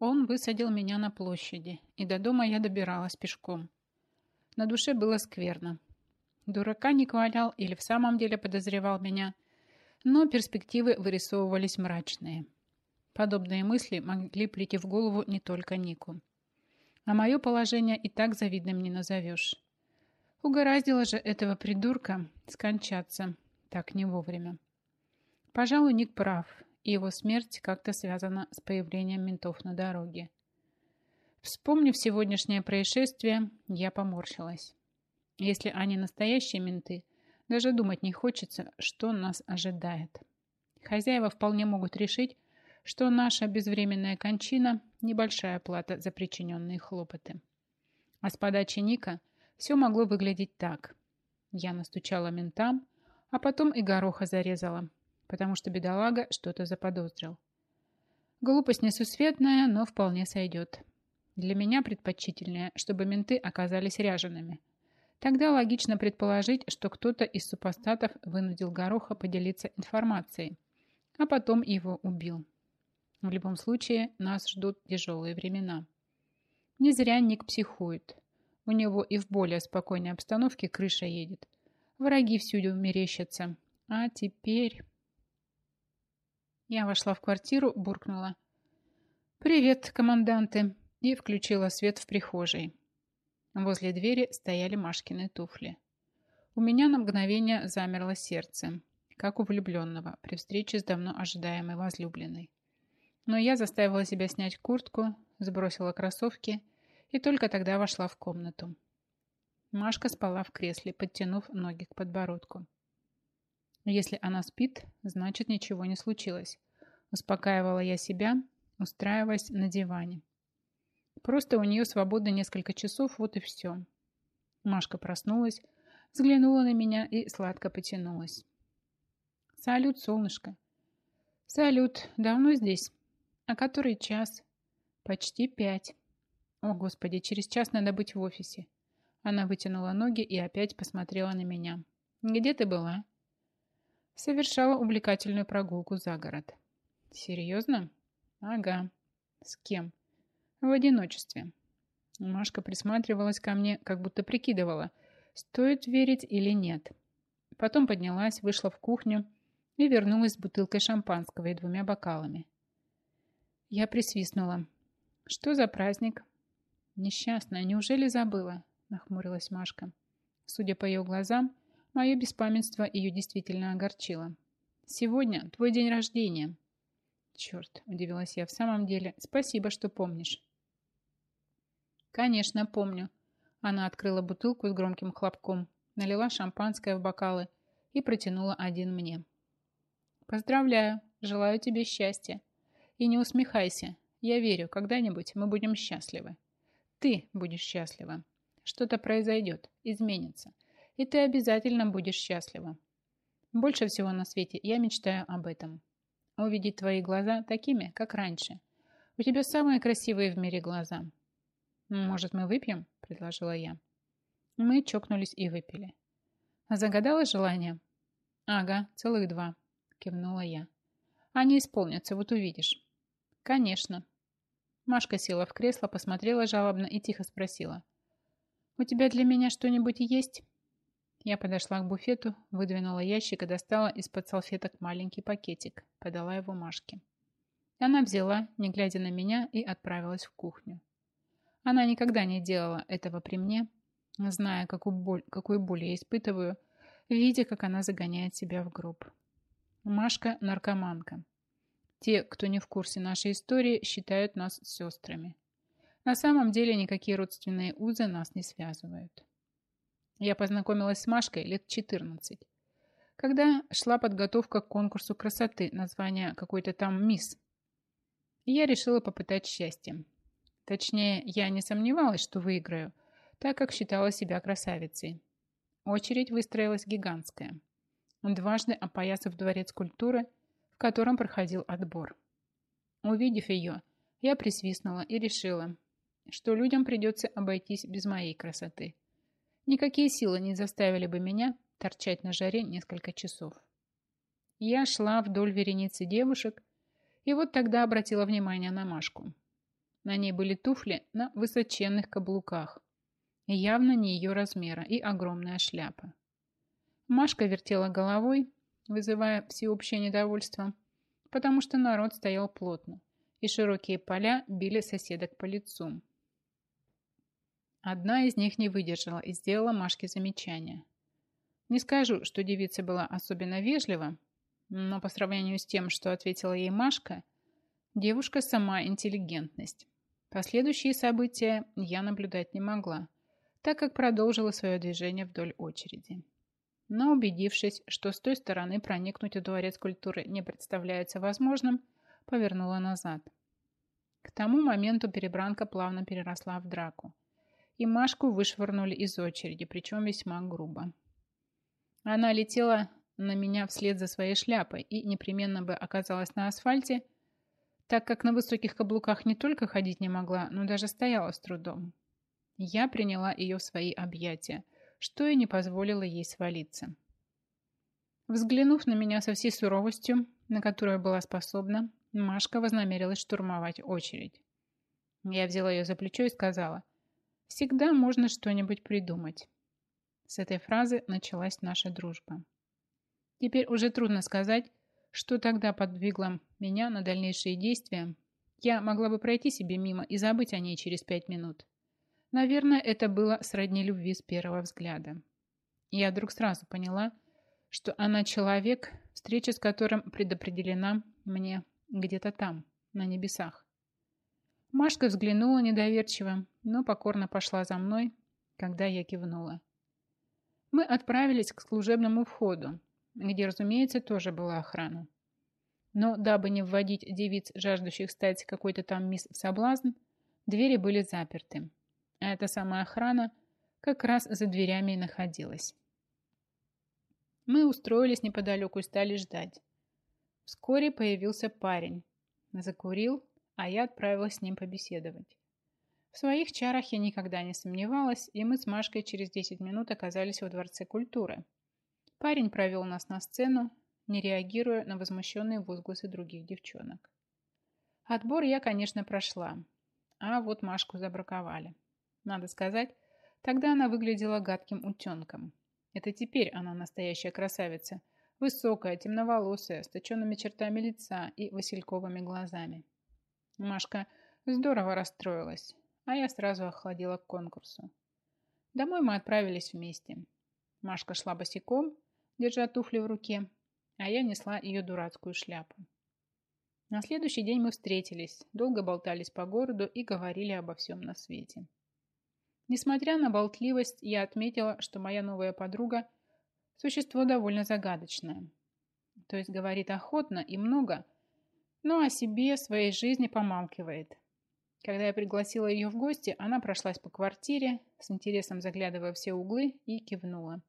Он высадил меня на площади, и до дома я добиралась пешком. На душе было скверно. Дурака не валял или в самом деле подозревал меня, но перспективы вырисовывались мрачные. Подобные мысли могли прийти в голову не только Нику. А мое положение и так завидным не назовешь. Угораздило же этого придурка скончаться так не вовремя. Пожалуй, Ник прав, и его смерть как-то связана с появлением ментов на дороге. Вспомнив сегодняшнее происшествие, я поморщилась. Если они настоящие менты, даже думать не хочется, что нас ожидает. Хозяева вполне могут решить, что наша безвременная кончина – небольшая плата за причиненные хлопоты. А с подачи Ника все могло выглядеть так. Я настучала ментам, а потом и гороха зарезала, потому что бедолага что-то заподозрил. Глупость несусветная, но вполне сойдет. Для меня предпочтительнее, чтобы менты оказались ряжеными – Тогда логично предположить, что кто-то из супостатов вынудил Гороха поделиться информацией, а потом его убил. В любом случае, нас ждут тяжелые времена. Не зря Ник психует. У него и в более спокойной обстановке крыша едет. Враги всюду мерещатся. А теперь... Я вошла в квартиру, буркнула. «Привет, команданты!» и включила свет в прихожей. Возле двери стояли Машкины туфли. У меня на мгновение замерло сердце, как у влюбленного при встрече с давно ожидаемой возлюбленной. Но я заставила себя снять куртку, сбросила кроссовки и только тогда вошла в комнату. Машка спала в кресле, подтянув ноги к подбородку. Если она спит, значит ничего не случилось. Успокаивала я себя, устраиваясь на диване. Просто у нее свобода несколько часов, вот и все. Машка проснулась, взглянула на меня и сладко потянулась. «Салют, солнышко!» «Салют, давно здесь?» «А который час?» «Почти пять». «О, Господи, через час надо быть в офисе». Она вытянула ноги и опять посмотрела на меня. «Где ты была?» Совершала увлекательную прогулку за город. «Серьезно?» «Ага». «С кем?» В одиночестве. Машка присматривалась ко мне, как будто прикидывала, стоит верить или нет. Потом поднялась, вышла в кухню и вернулась с бутылкой шампанского и двумя бокалами. Я присвистнула. «Что за праздник?» «Несчастная, неужели забыла?» нахмурилась Машка. Судя по ее глазам, мое беспамятство ее действительно огорчило. «Сегодня твой день рождения». «Черт!» – удивилась я. «В самом деле, спасибо, что помнишь». «Конечно, помню». Она открыла бутылку с громким хлопком, налила шампанское в бокалы и протянула один мне. «Поздравляю, желаю тебе счастья. И не усмехайся, я верю, когда-нибудь мы будем счастливы. Ты будешь счастлива. Что-то произойдет, изменится, и ты обязательно будешь счастлива. Больше всего на свете я мечтаю об этом. Увидеть твои глаза такими, как раньше. У тебя самые красивые в мире глаза. «Может, мы выпьем?» – предложила я. Мы чокнулись и выпили. «Загадала желание?» «Ага, целых два», – кивнула я. «Они исполнятся, вот увидишь». «Конечно». Машка села в кресло, посмотрела жалобно и тихо спросила. «У тебя для меня что-нибудь есть?» Я подошла к буфету, выдвинула ящик и достала из-под салфеток маленький пакетик, подала его Машке. Она взяла, не глядя на меня, и отправилась в кухню. Она никогда не делала этого при мне, зная, какую боль, какую боль я испытываю, видя, как она загоняет себя в гроб. Машка – наркоманка. Те, кто не в курсе нашей истории, считают нас сестрами. На самом деле никакие родственные узы нас не связывают. Я познакомилась с Машкой лет 14, когда шла подготовка к конкурсу красоты, название какой-то там «Мисс». Я решила попытать счастье. Точнее, я не сомневалась, что выиграю, так как считала себя красавицей. Очередь выстроилась гигантская. Дважды опоясав дворец культуры, в котором проходил отбор. Увидев ее, я присвистнула и решила, что людям придется обойтись без моей красоты. Никакие силы не заставили бы меня торчать на жаре несколько часов. Я шла вдоль вереницы девушек, и вот тогда обратила внимание на Машку. На ней были туфли на высоченных каблуках. Явно не ее размера и огромная шляпа. Машка вертела головой, вызывая всеобщее недовольство, потому что народ стоял плотно, и широкие поля били соседок по лицу. Одна из них не выдержала и сделала Машке замечание. Не скажу, что девица была особенно вежлива, но по сравнению с тем, что ответила ей Машка, девушка сама интеллигентность. Последующие события я наблюдать не могла, так как продолжила свое движение вдоль очереди. Но убедившись, что с той стороны проникнуть в дворец культуры не представляется возможным, повернула назад. К тому моменту перебранка плавно переросла в драку и Машку вышвырнули из очереди, причем весьма грубо. Она летела на меня вслед за своей шляпой и непременно бы оказалась на асфальте, так как на высоких каблуках не только ходить не могла, но даже стояла с трудом. Я приняла ее в свои объятия, что и не позволило ей свалиться. Взглянув на меня со всей суровостью, на которую была способна, Машка вознамерилась штурмовать очередь. Я взяла ее за плечо и сказала, Всегда можно что-нибудь придумать. С этой фразы началась наша дружба. Теперь уже трудно сказать, что тогда подвигло меня на дальнейшие действия. Я могла бы пройти себе мимо и забыть о ней через пять минут. Наверное, это было сродни любви с первого взгляда. Я вдруг сразу поняла, что она человек, встреча с которым предопределена мне где-то там, на небесах. Машка взглянула недоверчиво, но покорно пошла за мной, когда я кивнула. Мы отправились к служебному входу, где, разумеется, тоже была охрана. Но дабы не вводить девиц, жаждущих стать какой-то там мисс в соблазн, двери были заперты. А эта самая охрана как раз за дверями и находилась. Мы устроились неподалеку и стали ждать. Вскоре появился парень. Закурил, а я отправилась с ним побеседовать. В своих чарах я никогда не сомневалась, и мы с Машкой через 10 минут оказались во Дворце культуры. Парень провел нас на сцену, не реагируя на возмущенные возгласы других девчонок. Отбор я, конечно, прошла, а вот Машку забраковали. Надо сказать, тогда она выглядела гадким утенком. Это теперь она настоящая красавица, высокая, темноволосая, с точенными чертами лица и васильковыми глазами. Машка здорово расстроилась, а я сразу охладила к конкурсу. Домой мы отправились вместе. Машка шла босиком, держа туфли в руке, а я несла ее дурацкую шляпу. На следующий день мы встретились, долго болтались по городу и говорили обо всем на свете. Несмотря на болтливость, я отметила, что моя новая подруга – существо довольно загадочное. То есть говорит охотно и много – но о себе, своей жизни помалкивает. Когда я пригласила ее в гости, она прошлась по квартире, с интересом заглядывая все углы, и кивнула.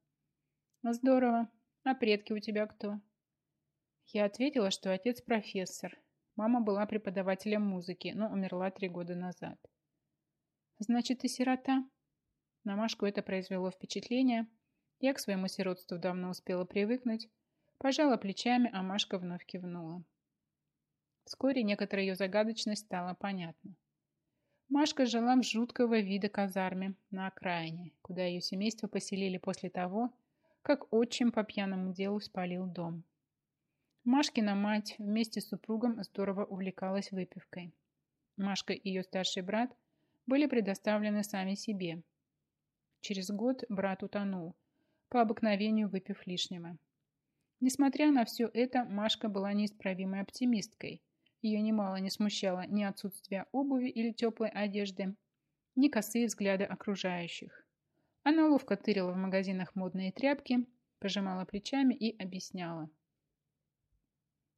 «Здорово. А предки у тебя кто?» Я ответила, что отец профессор. Мама была преподавателем музыки, но умерла три года назад. «Значит, ты сирота?» На Машку это произвело впечатление. Я к своему сиротству давно успела привыкнуть. Пожала плечами, а Машка вновь кивнула. Вскоре некоторая ее загадочность стала понятна. Машка жила в жуткого вида казарме на окраине, куда ее семейство поселили после того, как отчим по пьяному делу спалил дом. Машкина мать вместе с супругом здорово увлекалась выпивкой. Машка и ее старший брат были предоставлены сами себе. Через год брат утонул, по обыкновению выпив лишнего. Несмотря на все это, Машка была неисправимой оптимисткой – ее немало не смущало ни отсутствие обуви или теплой одежды, ни косые взгляды окружающих. Она ловко тырила в магазинах модные тряпки, пожимала плечами и объясняла.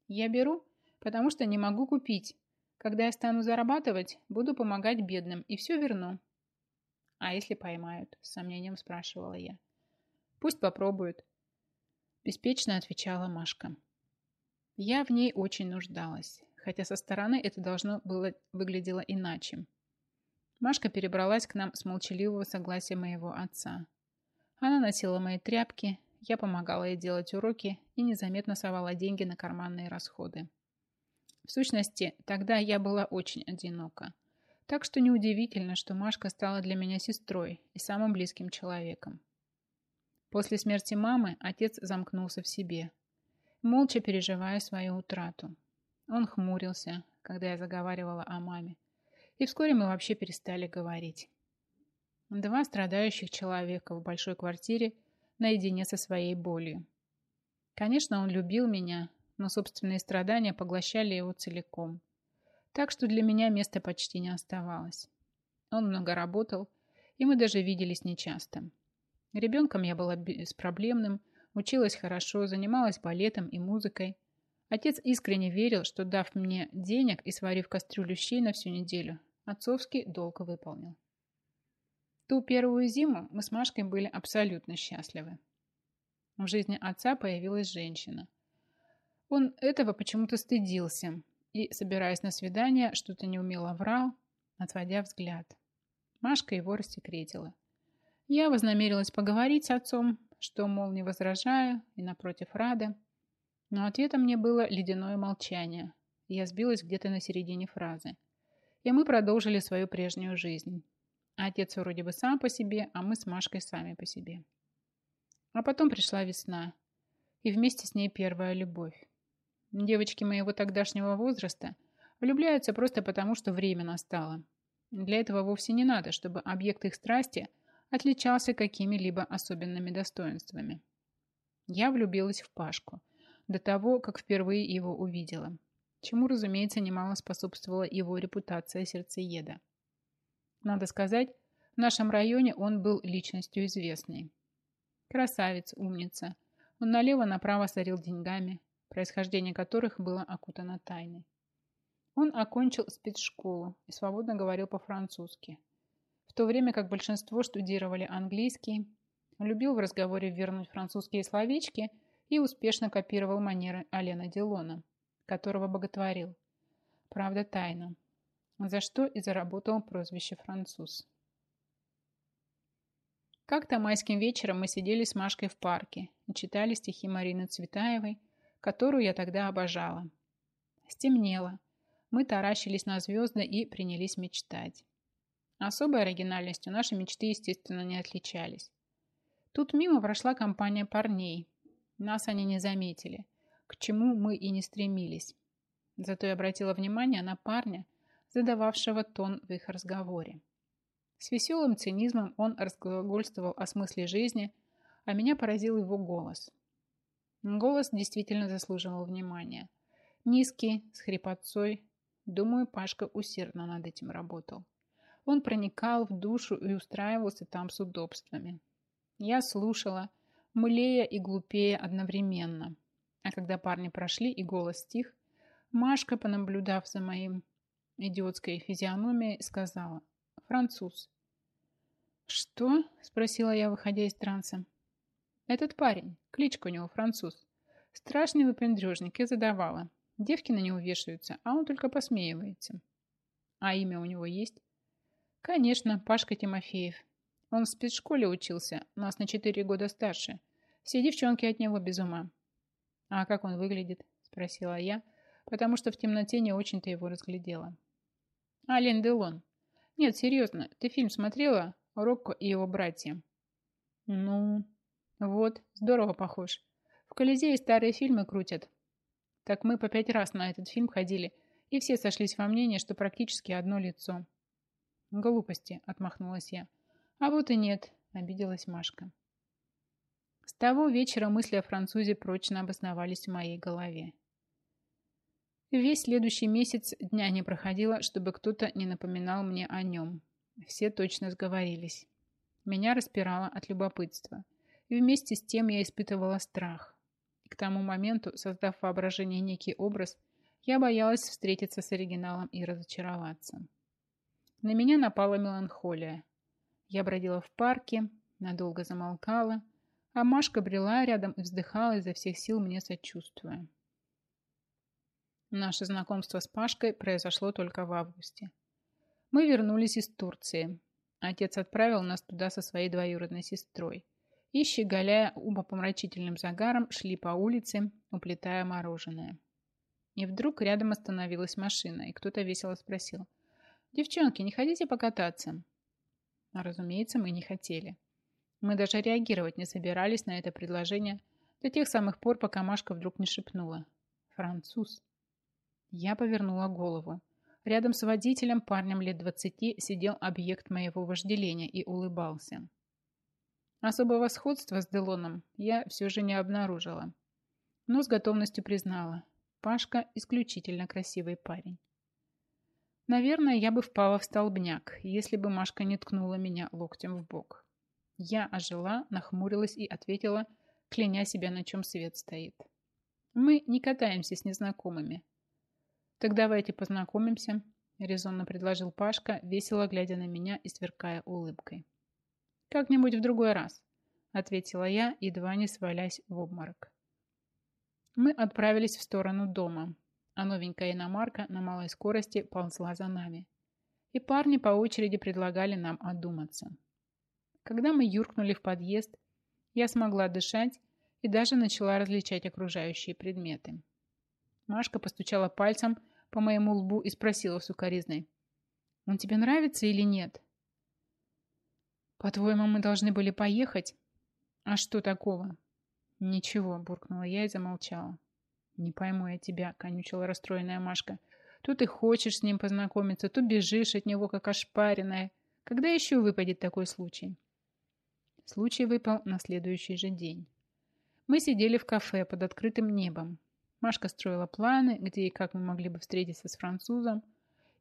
«Я беру, потому что не могу купить. Когда я стану зарабатывать, буду помогать бедным и все верну». «А если поймают?» – с сомнением спрашивала я. «Пусть попробуют», – беспечно отвечала Машка. Я в ней очень нуждалась хотя со стороны это должно было выглядело иначе. Машка перебралась к нам с молчаливого согласия моего отца. Она носила мои тряпки, я помогала ей делать уроки и незаметно совала деньги на карманные расходы. В сущности, тогда я была очень одинока. Так что неудивительно, что Машка стала для меня сестрой и самым близким человеком. После смерти мамы отец замкнулся в себе, молча переживая свою утрату. Он хмурился, когда я заговаривала о маме, и вскоре мы вообще перестали говорить. Два страдающих человека в большой квартире наедине со своей болью. Конечно, он любил меня, но собственные страдания поглощали его целиком. Так что для меня места почти не оставалось. Он много работал, и мы даже виделись нечасто. Ребенком я была беспроблемным, училась хорошо, занималась балетом и музыкой. Отец искренне верил, что дав мне денег и сварив кастрюлю щей на всю неделю, отцовский долг выполнил. Ту первую зиму мы с Машкой были абсолютно счастливы. В жизни отца появилась женщина. Он этого почему-то стыдился и, собираясь на свидание, что-то неумело врал, отводя взгляд. Машка его рассекретила. Я вознамерилась поговорить с отцом, что, мол, не возражаю и, напротив, рада. Но ответом мне было ледяное молчание. Я сбилась где-то на середине фразы. И мы продолжили свою прежнюю жизнь. Отец вроде бы сам по себе, а мы с Машкой сами по себе. А потом пришла весна, и вместе с ней первая любовь. Девочки моего тогдашнего возраста влюбляются просто потому, что время настало. Для этого вовсе не надо, чтобы объект их страсти отличался какими-либо особенными достоинствами. Я влюбилась в Пашку до того, как впервые его увидела, чему, разумеется, немало способствовала его репутация сердцееда. Надо сказать, в нашем районе он был личностью известной. Красавец, умница. Он налево-направо сорил деньгами, происхождение которых было окутано тайной. Он окончил спецшколу и свободно говорил по-французски, в то время как большинство штудировали английский, любил в разговоре вернуть французские словечки и успешно копировал манеры Алена Делона, которого боготворил. Правда, тайно за что и заработал прозвище «француз». Как-то майским вечером мы сидели с Машкой в парке и читали стихи Марины Цветаевой, которую я тогда обожала. Стемнело. Мы таращились на звезды и принялись мечтать. Особой оригинальностью наши мечты, естественно, не отличались. Тут мимо прошла компания парней. Нас они не заметили, к чему мы и не стремились. Зато я обратила внимание на парня, задававшего тон в их разговоре. С веселым цинизмом он разглагольствовал о смысле жизни, а меня поразил его голос. Голос действительно заслуживал внимания. Низкий, с хрипотцой. Думаю, Пашка усердно над этим работал. Он проникал в душу и устраивался там с удобствами. Я слушала, млея и глупея одновременно. А когда парни прошли и голос стих, Машка, понаблюдав за моим идиотской физиономией, сказала «Француз». «Что?» – спросила я, выходя из транса. «Этот парень, кличка у него француз. Страшный выпендрежник, я задавала. Девки на него вешаются, а он только посмеивается. А имя у него есть?» «Конечно, Пашка Тимофеев. Он в спецшколе учился, нас на четыре года старше. Все девчонки от него без ума». «А как он выглядит?» – спросила я, потому что в темноте не очень-то его разглядела. Ален Делон. Нет, серьезно, ты фильм смотрела? Рокко и его братья. Ну, вот, здорово похож. В Колизее старые фильмы крутят. Так мы по пять раз на этот фильм ходили, и все сошлись во мнении, что практически одно лицо. Глупости, отмахнулась я. А вот и нет, обиделась Машка. С того вечера мысли о французе прочно обосновались в моей голове. Весь следующий месяц дня не проходило, чтобы кто-то не напоминал мне о нем. Все точно сговорились. Меня распирало от любопытства. И вместе с тем я испытывала страх. К тому моменту, создав воображение некий образ, я боялась встретиться с оригиналом и разочароваться. На меня напала меланхолия. Я бродила в парке, надолго замолкала, а Машка брела рядом и вздыхала изо всех сил мне сочувствуя. Наше знакомство с Пашкой произошло только в августе. Мы вернулись из Турции. Отец отправил нас туда со своей двоюродной сестрой. И, щеголяя умопомрачительным загаром, шли по улице, уплетая мороженое. И вдруг рядом остановилась машина, и кто-то весело спросил. «Девчонки, не хотите покататься?» Разумеется, мы не хотели. Мы даже реагировать не собирались на это предложение до тех самых пор, пока Машка вдруг не шепнула. «Француз». Я повернула голову. Рядом с водителем, парнем лет двадцати, сидел объект моего вожделения и улыбался. Особого сходства с Делоном я все же не обнаружила, но с готовностью признала. Пашка исключительно красивый парень. Наверное, я бы впала в столбняк, если бы Машка не ткнула меня локтем в бок. Я ожила, нахмурилась и ответила, кляня себя, на чем свет стоит. Мы не катаемся с незнакомыми. Так давайте познакомимся, резонно предложил Пашка, весело глядя на меня и сверкая улыбкой. Как-нибудь в другой раз, ответила я, едва не свалясь в обморок. Мы отправились в сторону дома, а новенькая иномарка на малой скорости ползла за нами. И парни по очереди предлагали нам одуматься. Когда мы юркнули в подъезд, я смогла дышать и даже начала различать окружающие предметы. Машка постучала пальцем по моему лбу и спросила сукоризной. «Он тебе нравится или нет?» «По-твоему, мы должны были поехать?» «А что такого?» «Ничего», — буркнула я и замолчала. «Не пойму я тебя», — конючила расстроенная Машка. «То ты хочешь с ним познакомиться, то бежишь от него, как ошпаренная. Когда еще выпадет такой случай?» Случай выпал на следующий же день. Мы сидели в кафе под открытым небом. Машка строила планы, где и как мы могли бы встретиться с французом.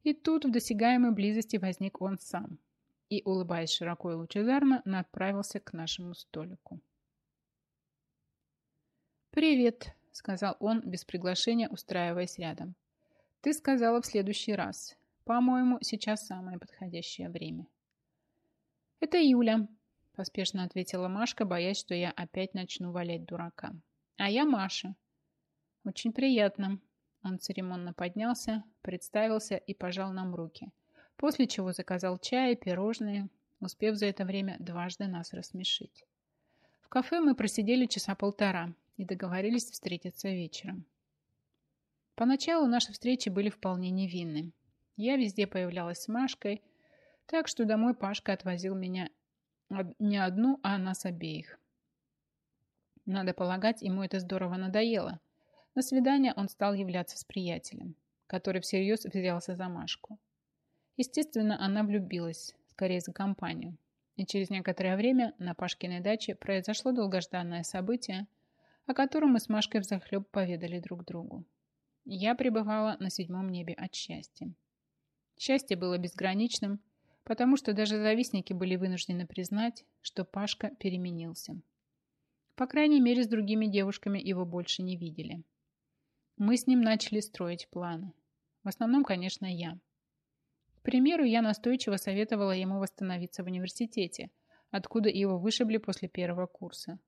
И тут в досягаемой близости возник он сам. И, улыбаясь широко и лучезарно, отправился к нашему столику. «Привет», — сказал он, без приглашения устраиваясь рядом. «Ты сказала в следующий раз. По-моему, сейчас самое подходящее время». «Это Юля», — поспешно ответила Машка, боясь, что я опять начну валять дурака. «А я Маша». «Очень приятно». Он церемонно поднялся, представился и пожал нам руки, после чего заказал чай и пирожные, успев за это время дважды нас рассмешить. В кафе мы просидели часа полтора и договорились встретиться вечером. Поначалу наши встречи были вполне невинны. Я везде появлялась с Машкой, так что домой Пашка отвозил меня не одну, а нас обеих. Надо полагать, ему это здорово надоело. На свидание он стал являться с приятелем, который всерьез взялся за Машку. Естественно, она влюбилась, скорее за компанию. И через некоторое время на Пашкиной даче произошло долгожданное событие, о котором мы с Машкой взахлеб поведали друг другу. Я пребывала на седьмом небе от счастья. Счастье было безграничным – потому что даже завистники были вынуждены признать, что Пашка переменился. По крайней мере, с другими девушками его больше не видели. Мы с ним начали строить планы. В основном, конечно, я. К примеру, я настойчиво советовала ему восстановиться в университете, откуда его вышибли после первого курса.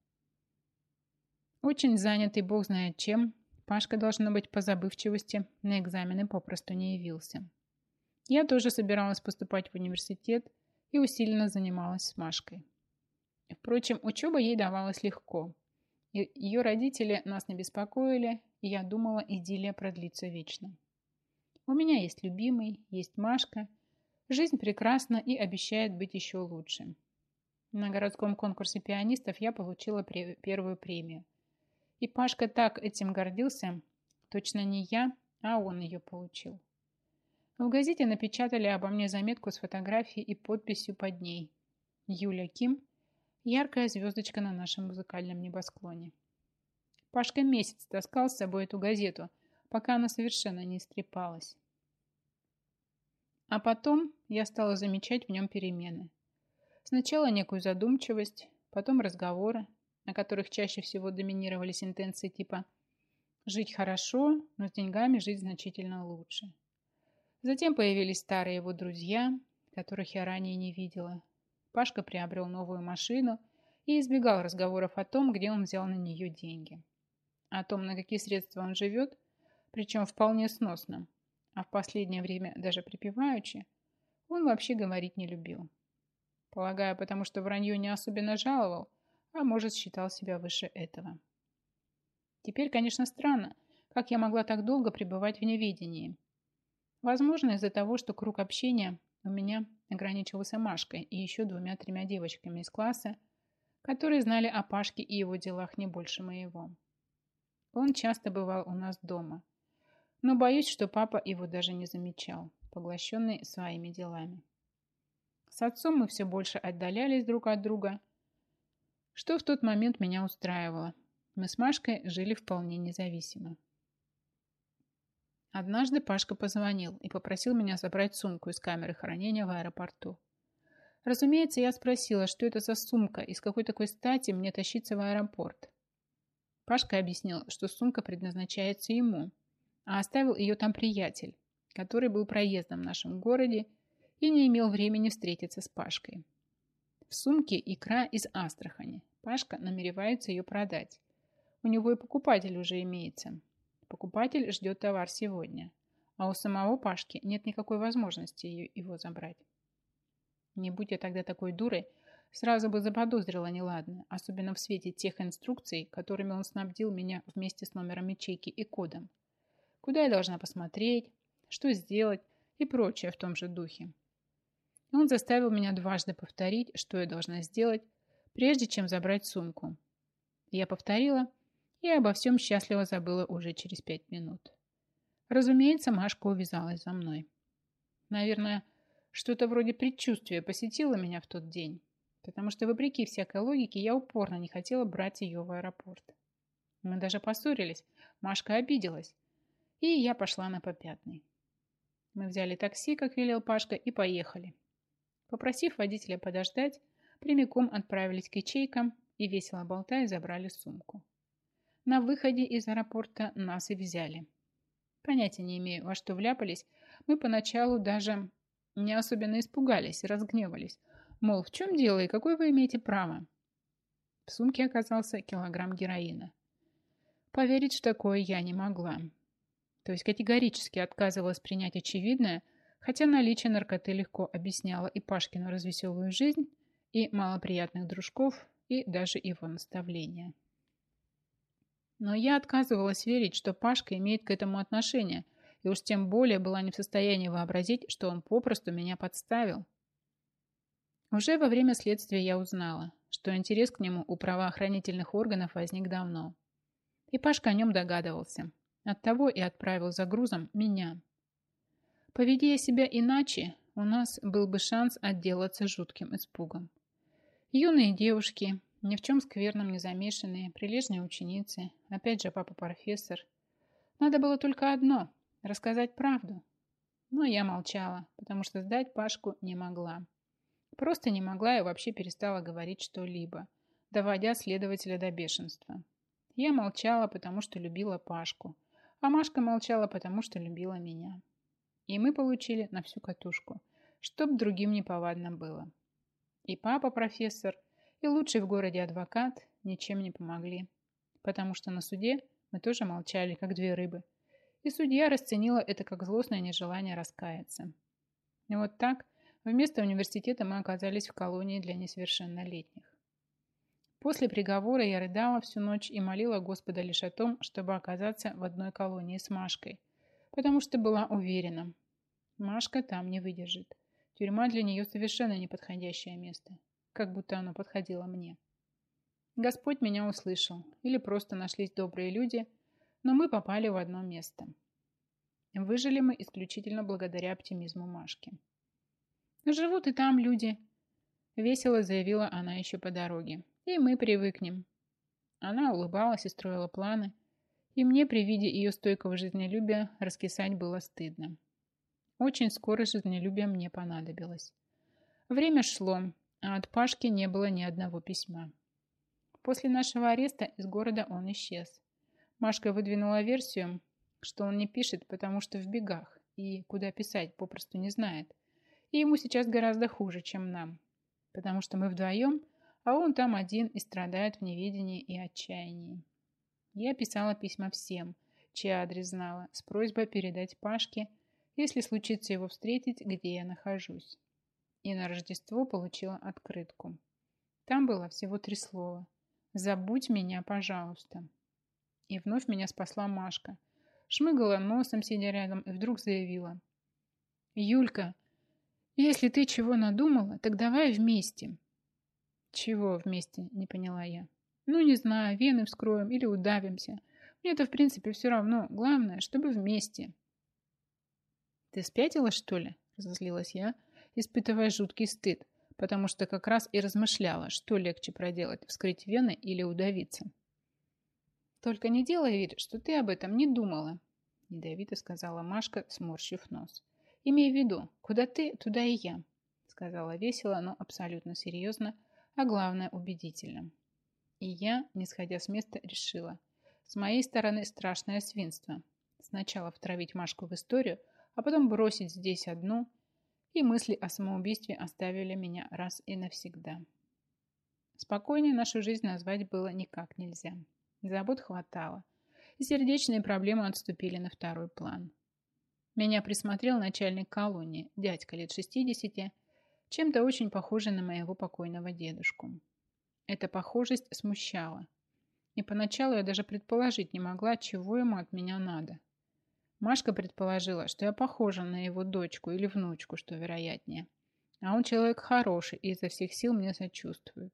Очень занятый бог знает чем, Пашка, должно быть, по забывчивости на экзамены попросту не явился. Я тоже собиралась поступать в университет и усиленно занималась с Машкой. Впрочем, учеба ей давалась легко. Ее родители нас не беспокоили, и я думала, идиллия продлится вечно. У меня есть любимый, есть Машка. Жизнь прекрасна и обещает быть еще лучше. На городском конкурсе пианистов я получила первую премию. И Пашка так этим гордился, точно не я, а он ее получил. В газете напечатали обо мне заметку с фотографией и подписью под ней. Юля Ким – яркая звездочка на нашем музыкальном небосклоне. Пашка месяц таскал с собой эту газету, пока она совершенно не истрепалась. А потом я стала замечать в нем перемены. Сначала некую задумчивость, потом разговоры, на которых чаще всего доминировали сентенции типа «жить хорошо, но с деньгами жить значительно лучше». Затем появились старые его друзья, которых я ранее не видела. Пашка приобрел новую машину и избегал разговоров о том, где он взял на нее деньги. О том, на какие средства он живет, причем вполне сносно, а в последнее время даже припеваючи, он вообще говорить не любил. Полагаю, потому что вранье не особенно жаловал, а может считал себя выше этого. Теперь, конечно, странно, как я могла так долго пребывать в неведении – Возможно, из-за того, что круг общения у меня ограничивался Машкой и еще двумя-тремя девочками из класса, которые знали о Пашке и его делах не больше моего. Он часто бывал у нас дома, но боюсь, что папа его даже не замечал, поглощенный своими делами. С отцом мы все больше отдалялись друг от друга, что в тот момент меня устраивало. Мы с Машкой жили вполне независимо. Однажды Пашка позвонил и попросил меня забрать сумку из камеры хранения в аэропорту. Разумеется, я спросила, что это за сумка и с какой такой стати мне тащиться в аэропорт. Пашка объяснил, что сумка предназначается ему, а оставил ее там приятель, который был проездом в нашем городе и не имел времени встретиться с Пашкой. В сумке икра из Астрахани. Пашка намеревается ее продать. У него и покупатель уже имеется. Покупатель ждет товар сегодня, а у самого Пашки нет никакой возможности его забрать. Не будь я тогда такой дурой, сразу бы заподозрила неладное, особенно в свете тех инструкций, которыми он снабдил меня вместе с номером ячейки и кодом. Куда я должна посмотреть, что сделать и прочее в том же духе. Он заставил меня дважды повторить, что я должна сделать, прежде чем забрать сумку. Я повторила и обо всем счастливо забыла уже через пять минут. Разумеется, Машка увязалась за мной. Наверное, что-то вроде предчувствия посетило меня в тот день, потому что, вопреки всякой логике, я упорно не хотела брать ее в аэропорт. Мы даже поссорились, Машка обиделась, и я пошла на попятный. Мы взяли такси, как велел Пашка, и поехали. Попросив водителя подождать, прямиком отправились к ячейкам и, весело болтая, забрали сумку. На выходе из аэропорта нас и взяли. Понятия не имею, во что вляпались. Мы поначалу даже не особенно испугались и разгневались. Мол, в чем дело и какое вы имеете право? В сумке оказался килограмм героина. Поверить в такое я не могла. То есть категорически отказывалась принять очевидное, хотя наличие наркоты легко объясняло и Пашкину развеселую жизнь, и малоприятных дружков, и даже его наставления. Но я отказывалась верить, что Пашка имеет к этому отношение, и уж тем более была не в состоянии вообразить, что он попросту меня подставил. Уже во время следствия я узнала, что интерес к нему у правоохранительных органов возник давно. И Пашка о нем догадывался. Оттого и отправил за грузом меня. Поведи я себя иначе, у нас был бы шанс отделаться жутким испугом. Юные девушки, ни в чем скверном не замешанные, прилежные ученицы, опять же папа профессор. Надо было только одно – рассказать правду. Но я молчала, потому что сдать Пашку не могла. Просто не могла и вообще перестала говорить что-либо, доводя следователя до бешенства. Я молчала, потому что любила Пашку, а Машка молчала, потому что любила меня. И мы получили на всю катушку, чтоб другим неповадно было. И папа профессор, и лучший в городе адвокат ничем не помогли, потому что на суде мы тоже молчали, как две рыбы, и судья расценила это как злостное нежелание раскаяться. И вот так вместо университета мы оказались в колонии для несовершеннолетних. После приговора я рыдала всю ночь и молила Господа лишь о том, чтобы оказаться в одной колонии с Машкой, потому что была уверена, Машка там не выдержит. Тюрьма для нее совершенно неподходящее место как будто оно подходило мне. Господь меня услышал, или просто нашлись добрые люди, но мы попали в одно место. Выжили мы исключительно благодаря оптимизму Машки. «Живут и там люди», — весело заявила она еще по дороге. «И мы привыкнем». Она улыбалась и строила планы, и мне при виде ее стойкого жизнелюбия раскисать было стыдно. Очень скоро жизнелюбие мне понадобилось. Время шло, а от Пашки не было ни одного письма. После нашего ареста из города он исчез. Машка выдвинула версию, что он не пишет, потому что в бегах, и куда писать попросту не знает. И ему сейчас гораздо хуже, чем нам, потому что мы вдвоем, а он там один и страдает в неведении и отчаянии. Я писала письма всем, чей адрес знала, с просьбой передать Пашке, если случится его встретить, где я нахожусь и на Рождество получила открытку. Там было всего три слова. «Забудь меня, пожалуйста». И вновь меня спасла Машка. Шмыгала носом, сидя рядом, и вдруг заявила. Юлька, если ты чего надумала, так давай вместе. Чего вместе, не поняла я. Ну, не знаю, вены вскроем или удавимся. Мне это, в принципе, все равно. Главное, чтобы вместе. Ты спятила, что ли? Разозлилась я, испытывая жуткий стыд, потому что как раз и размышляла, что легче проделать, вскрыть вены или удавиться. Только не делай вид, что ты об этом не думала, ядовито сказала Машка, сморщив нос. Имей в виду, куда ты, туда и я, сказала весело, но абсолютно серьезно, а главное убедительно. И я, не сходя с места, решила. С моей стороны страшное свинство. Сначала втравить Машку в историю, а потом бросить здесь одну, и мысли о самоубийстве оставили меня раз и навсегда. Спокойнее нашу жизнь назвать было никак нельзя. Забот хватало, и сердечные проблемы отступили на второй план. Меня присмотрел начальник колонии, дядька лет 60, чем-то очень похожий на моего покойного дедушку. Эта похожесть смущала. И поначалу я даже предположить не могла, чего ему от меня надо. Машка предположила, что я похожа на его дочку или внучку, что вероятнее. А он человек хороший и изо всех сил мне сочувствует.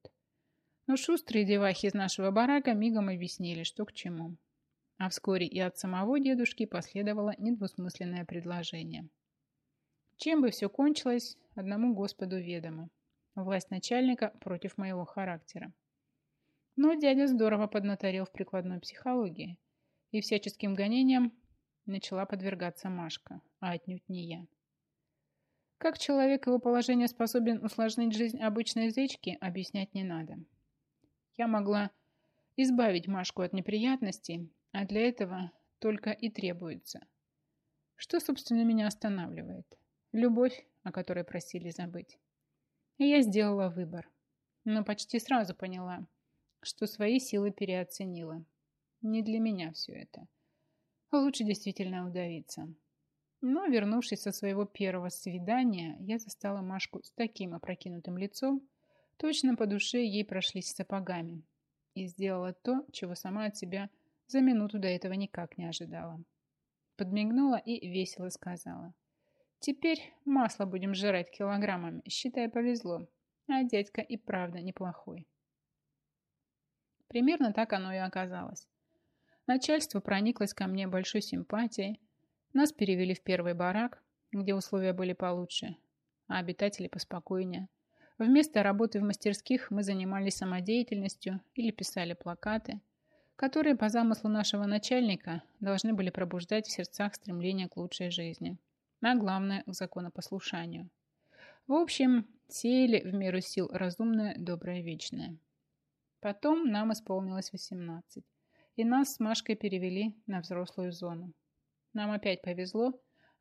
Но шустрые девахи из нашего барака мигом объяснили, что к чему. А вскоре и от самого дедушки последовало недвусмысленное предложение. Чем бы все кончилось, одному Господу ведомо. Власть начальника против моего характера. Но дядя здорово поднаторел в прикладной психологии, и всяческим гонениям начала подвергаться Машка, а отнюдь не я. Как человек его положение способен усложнить жизнь обычной зечки, объяснять не надо. Я могла избавить Машку от неприятностей, а для этого только и требуется. Что, собственно, меня останавливает? Любовь, о которой просили забыть. И я сделала выбор. Но почти сразу поняла, что свои силы переоценила. Не для меня все это. Лучше действительно удавиться. Но, вернувшись со своего первого свидания, я застала Машку с таким опрокинутым лицом, точно по душе ей прошлись сапогами, и сделала то, чего сама от себя за минуту до этого никак не ожидала. Подмигнула и весело сказала. Теперь масло будем жрать килограммами, считай, повезло. А дядька и правда неплохой. Примерно так оно и оказалось. Начальство прониклось ко мне большой симпатией. Нас перевели в первый барак, где условия были получше, а обитатели поспокойнее. Вместо работы в мастерских мы занимались самодеятельностью или писали плакаты, которые по замыслу нашего начальника должны были пробуждать в сердцах стремление к лучшей жизни – а главное – к законопослушанию. В общем, сеяли в меру сил разумное, доброе, вечное. Потом нам исполнилось 18, и нас с Машкой перевели на взрослую зону. Нам опять повезло,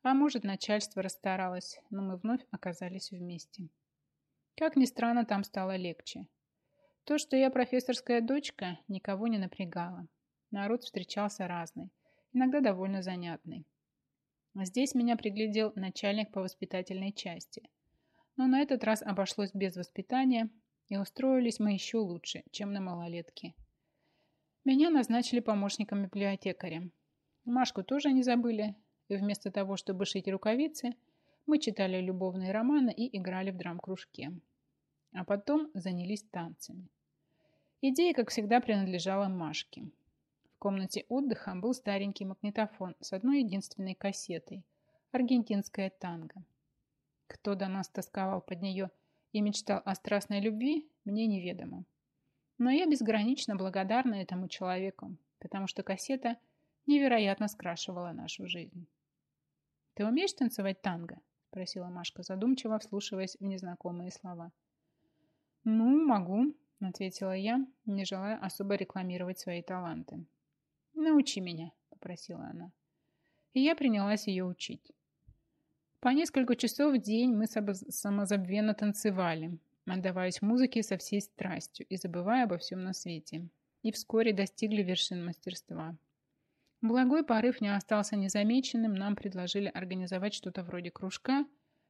а может начальство расстаралось, но мы вновь оказались вместе. Как ни странно, там стало легче. То, что я профессорская дочка, никого не напрягало. Народ встречался разный, иногда довольно занятный. Здесь меня приглядел начальник по воспитательной части. Но на этот раз обошлось без воспитания, и устроились мы еще лучше, чем на малолетке. Меня назначили помощником библиотекаря. Машку тоже не забыли, и вместо того, чтобы шить рукавицы, мы читали любовные романы и играли в драм-кружке. А потом занялись танцами. Идея, как всегда, принадлежала Машке комнате отдыха был старенький магнитофон с одной единственной кассетой – аргентинская танго. Кто до нас тосковал под нее и мечтал о страстной любви, мне неведомо. Но я безгранично благодарна этому человеку, потому что кассета невероятно скрашивала нашу жизнь. «Ты умеешь танцевать танго?» – спросила Машка, задумчиво вслушиваясь в незнакомые слова. «Ну, могу», – ответила я, не желая особо рекламировать свои таланты. «Научи меня», — попросила она. И я принялась ее учить. По несколько часов в день мы самозабвенно танцевали, отдаваясь музыке со всей страстью и забывая обо всем на свете. И вскоре достигли вершин мастерства. Благой порыв не остался незамеченным, нам предложили организовать что-то вроде кружка,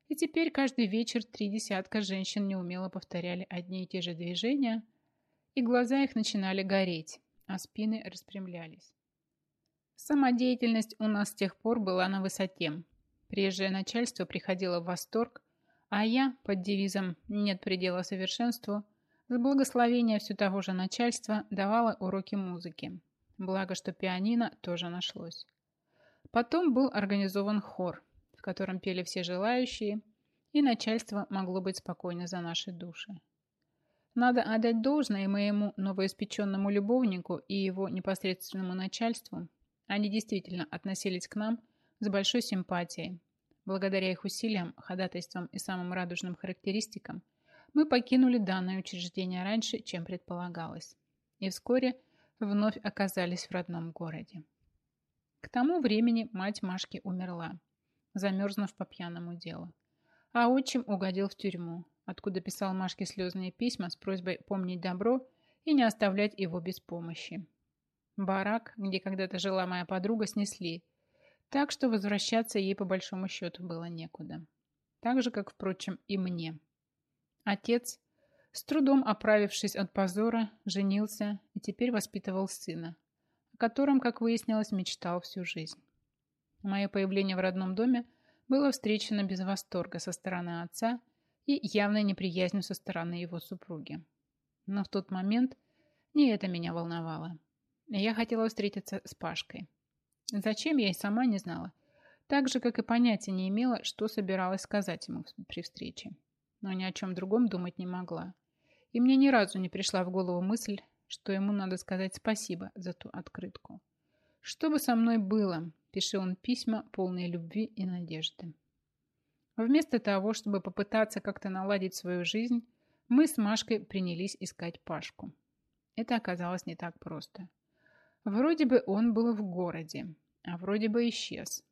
и теперь каждый вечер три десятка женщин неумело повторяли одни и те же движения, и глаза их начинали гореть а спины распрямлялись. Самодеятельность у нас с тех пор была на высоте, Прежнее начальство приходило в восторг, а я, под девизом «нет предела совершенству», с благословения все того же начальства давала уроки музыки. Благо, что пианино тоже нашлось. Потом был организован хор, в котором пели все желающие, и начальство могло быть спокойно за наши души. Надо отдать должное моему новоиспеченному любовнику и его непосредственному начальству. Они действительно относились к нам с большой симпатией. Благодаря их усилиям, ходатайствам и самым радужным характеристикам мы покинули данное учреждение раньше, чем предполагалось. И вскоре вновь оказались в родном городе. К тому времени мать Машки умерла, замерзнув по пьяному делу. А отчим угодил в тюрьму, откуда писал Машке слезные письма с просьбой помнить добро и не оставлять его без помощи. Барак, где когда-то жила моя подруга, снесли, так что возвращаться ей по большому счету было некуда. Так же, как, впрочем, и мне. Отец, с трудом оправившись от позора, женился и теперь воспитывал сына, о котором, как выяснилось, мечтал всю жизнь. Мое появление в родном доме было встречено без восторга со стороны отца и явной неприязнью со стороны его супруги. Но в тот момент не это меня волновало. Я хотела встретиться с Пашкой. Зачем, я и сама не знала. Так же, как и понятия не имела, что собиралась сказать ему при встрече. Но ни о чем другом думать не могла. И мне ни разу не пришла в голову мысль, что ему надо сказать спасибо за ту открытку. Что бы со мной было, пишет он письма, полные любви и надежды. Вместо того, чтобы попытаться как-то наладить свою жизнь, мы с Машкой принялись искать Пашку. Это оказалось не так просто. Вроде бы он был в городе, а вроде бы исчез.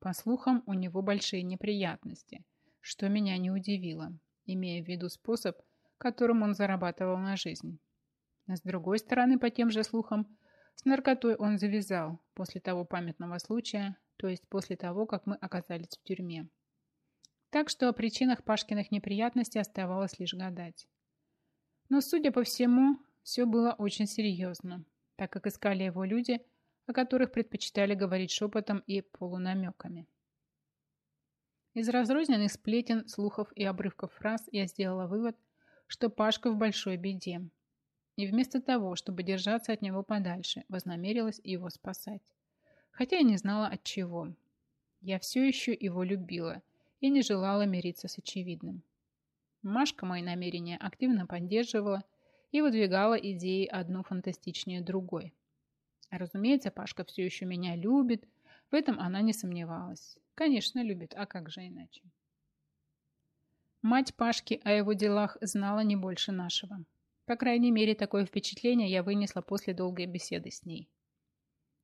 По слухам, у него большие неприятности, что меня не удивило, имея в виду способ, которым он зарабатывал на жизнь. С другой стороны, по тем же слухам, с наркотой он завязал после того памятного случая, то есть после того, как мы оказались в тюрьме. Так что о причинах Пашкиных неприятностей оставалось лишь гадать. Но, судя по всему, все было очень серьезно, так как искали его люди, о которых предпочитали говорить шепотом и полунамеками. Из разрозненных сплетен, слухов и обрывков фраз я сделала вывод, что Пашка в большой беде. И вместо того, чтобы держаться от него подальше, вознамерилась его спасать. Хотя я не знала от чего. Я все еще его любила и не желала мириться с очевидным. Машка мои намерения активно поддерживала и выдвигала идеи одну фантастичнее другой. Разумеется, Пашка все еще меня любит, в этом она не сомневалась. Конечно, любит, а как же иначе? Мать Пашки о его делах знала не больше нашего. По крайней мере, такое впечатление я вынесла после долгой беседы с ней.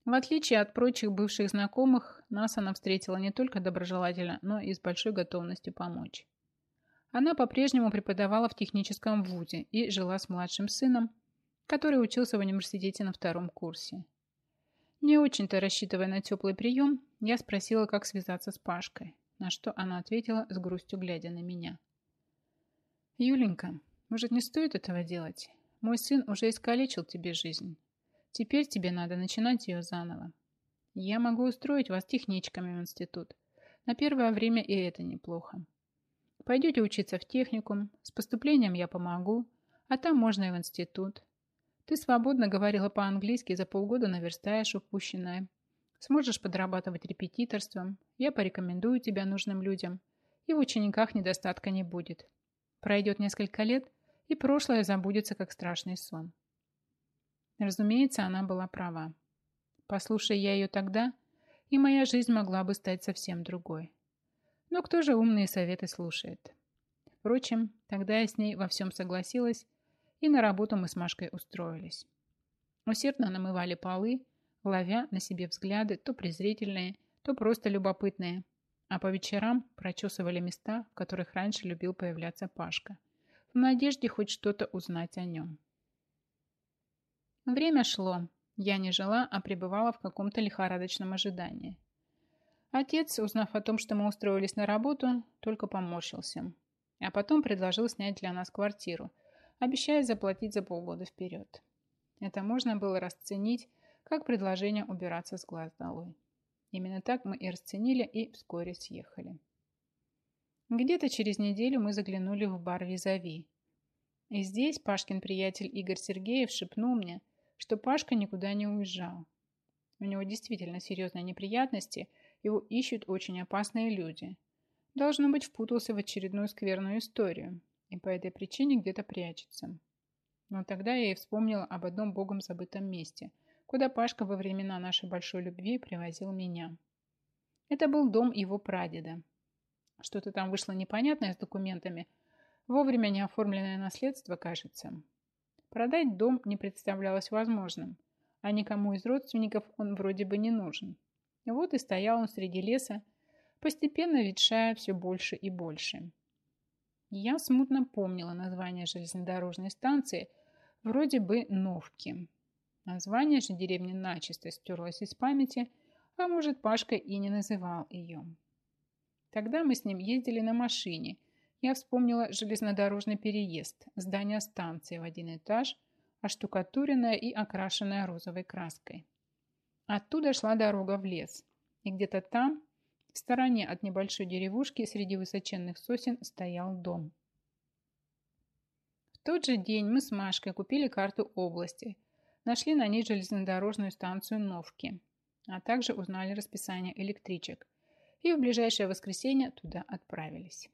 В отличие от прочих бывших знакомых, нас она встретила не только доброжелательно, но и с большой готовностью помочь. Она по-прежнему преподавала в техническом вузе и жила с младшим сыном, который учился в университете на втором курсе. Не очень-то рассчитывая на теплый прием, я спросила, как связаться с Пашкой, на что она ответила с грустью, глядя на меня. «Юленька, может, не стоит этого делать? Мой сын уже искалечил тебе жизнь. Теперь тебе надо начинать ее заново. Я могу устроить вас техничками в институт. На первое время и это неплохо. Пойдете учиться в техникум, с поступлением я помогу, а там можно и в институт. Ты свободно говорила по-английски, за полгода наверстаешь упущенное. Сможешь подрабатывать репетиторством, я порекомендую тебя нужным людям, и в учениках недостатка не будет. Пройдет несколько лет, и прошлое забудется, как страшный сон. Разумеется, она была права. Послушай я ее тогда, и моя жизнь могла бы стать совсем другой. Но кто же умные советы слушает? Впрочем, тогда я с ней во всем согласилась, и на работу мы с Машкой устроились. Усердно намывали полы, ловя на себе взгляды то презрительные, то просто любопытные, а по вечерам прочесывали места, в которых раньше любил появляться Пашка, в надежде хоть что-то узнать о нем. Время шло. Я не жила, а пребывала в каком-то лихорадочном ожидании. Отец, узнав о том, что мы устроились на работу, только поморщился. А потом предложил снять для нас квартиру, обещая заплатить за полгода вперед. Это можно было расценить как предложение убираться с глаз долой. Именно так мы и расценили и вскоре съехали. Где-то через неделю мы заглянули в бар «Визави». И здесь Пашкин приятель Игорь Сергеев шепнул мне, что Пашка никуда не уезжал. У него действительно серьезные неприятности, его ищут очень опасные люди. Должно быть, впутался в очередную скверную историю и по этой причине где-то прячется. Но тогда я и вспомнила об одном богом забытом месте, куда Пашка во времена нашей большой любви привозил меня. Это был дом его прадеда. Что-то там вышло непонятное с документами. Вовремя не оформленное наследство, кажется. Продать дом не представлялось возможным, а никому из родственников он вроде бы не нужен. Вот и стоял он среди леса, постепенно ветшая все больше и больше. Я смутно помнила название железнодорожной станции, вроде бы Новки. Название же деревни начисто стерлось из памяти, а может, Пашка и не называл ее. Тогда мы с ним ездили на машине. Я вспомнила железнодорожный переезд, здание станции в один этаж, оштукатуренное и окрашенное розовой краской. Оттуда шла дорога в лес, и где-то там в стороне от небольшой деревушки среди высоченных сосен стоял дом. В тот же день мы с Машкой купили карту области, нашли на ней железнодорожную станцию Новки, а также узнали расписание электричек и в ближайшее воскресенье туда отправились.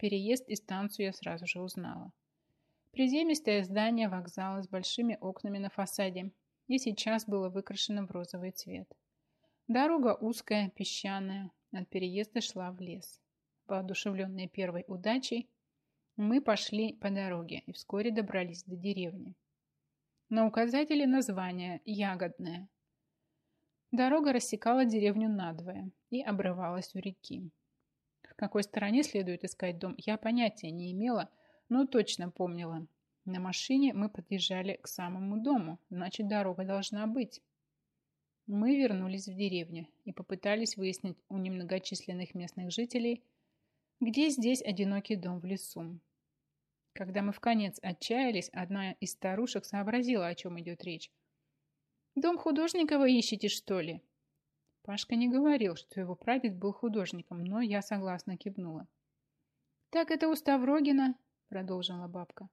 Переезд и станцию я сразу же узнала. Приземистое здание вокзала с большими окнами на фасаде и сейчас было выкрашено в розовый цвет. Дорога узкая, песчаная, от переезда шла в лес. Воодушевленные первой удачей, мы пошли по дороге и вскоре добрались до деревни. На указателе название «Ягодная». Дорога рассекала деревню надвое и обрывалась у реки. Какой стороне следует искать дом, я понятия не имела, но точно помнила. На машине мы подъезжали к самому дому, значит, дорога должна быть. Мы вернулись в деревню и попытались выяснить у немногочисленных местных жителей, где здесь одинокий дом в лесу. Когда мы в конец отчаялись, одна из старушек сообразила, о чем идет речь. «Дом художника вы ищете, что ли?» Пашка не говорил, что его прадед был художником, но я согласно кивнула. «Так это у Ставрогина», — продолжила бабка.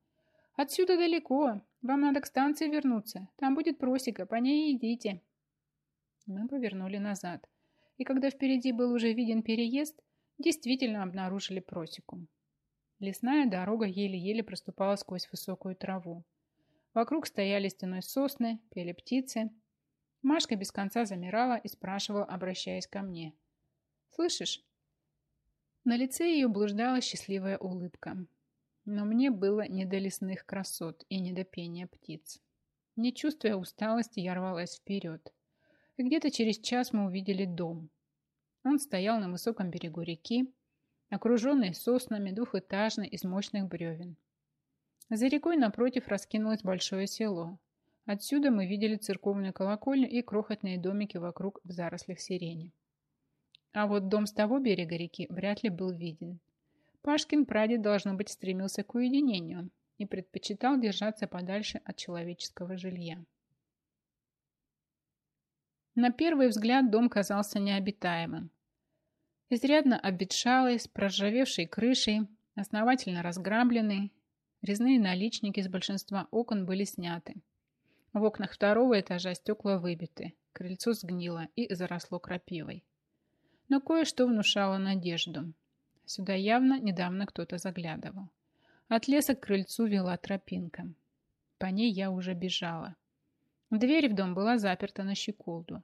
«Отсюда далеко. Вам надо к станции вернуться. Там будет просека, по ней идите». Мы повернули назад, и когда впереди был уже виден переезд, действительно обнаружили просеку. Лесная дорога еле-еле проступала сквозь высокую траву. Вокруг стояли стеной сосны, пели птицы. Машка без конца замирала и спрашивала, обращаясь ко мне. «Слышишь?» На лице ее блуждала счастливая улыбка. Но мне было не до лесных красот и не до пения птиц. Не чувствуя усталости, я рвалась вперед и где-то через час мы увидели дом. Он стоял на высоком берегу реки, окруженный соснами, двухэтажный, из мощных бревен. За рекой напротив раскинулось большое село. Отсюда мы видели церковную колокольню и крохотные домики вокруг в зарослях сирени. А вот дом с того берега реки вряд ли был виден. Пашкин прадед, должно быть, стремился к уединению и предпочитал держаться подальше от человеческого жилья. На первый взгляд дом казался необитаемым. Изрядно обветшалый, с проржавевшей крышей, основательно разграбленный, резные наличники с большинства окон были сняты. В окнах второго этажа стекла выбиты, крыльцо сгнило и заросло крапивой. Но кое-что внушало надежду. Сюда явно недавно кто-то заглядывал. От леса к крыльцу вела тропинка. По ней я уже бежала. Дверь в дом была заперта на щеколду.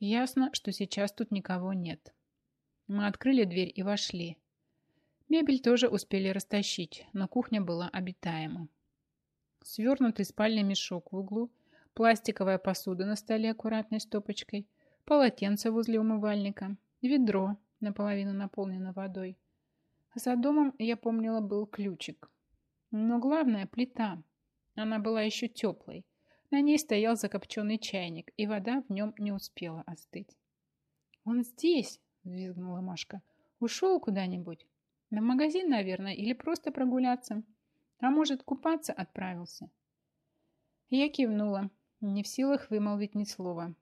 Ясно, что сейчас тут никого нет. Мы открыли дверь и вошли. Мебель тоже успели растащить, но кухня была обитаема. Свернутый спальный мешок в углу, пластиковая посуда на столе аккуратной стопочкой, полотенце возле умывальника, ведро, наполовину наполнено водой. За домом, я помнила, был ключик. Но главное – плита. Она была еще теплой. На ней стоял закопченный чайник, и вода в нем не успела остыть. «Он здесь!» – взвизгнула Машка. «Ушел куда-нибудь? На магазин, наверное, или просто прогуляться? А может, купаться отправился?» Я кивнула, не в силах вымолвить ни слова.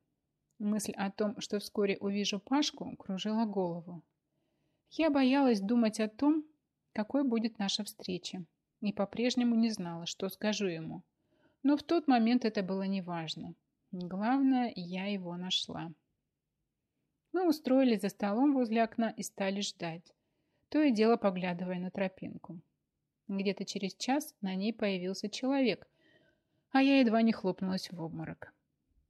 Мысль о том, что вскоре увижу Пашку, кружила голову. Я боялась думать о том, какой будет наша встреча, и по-прежнему не знала, что скажу ему. Но в тот момент это было неважно. Главное, я его нашла. Мы устроились за столом возле окна и стали ждать, то и дело поглядывая на тропинку. Где-то через час на ней появился человек, а я едва не хлопнулась в обморок.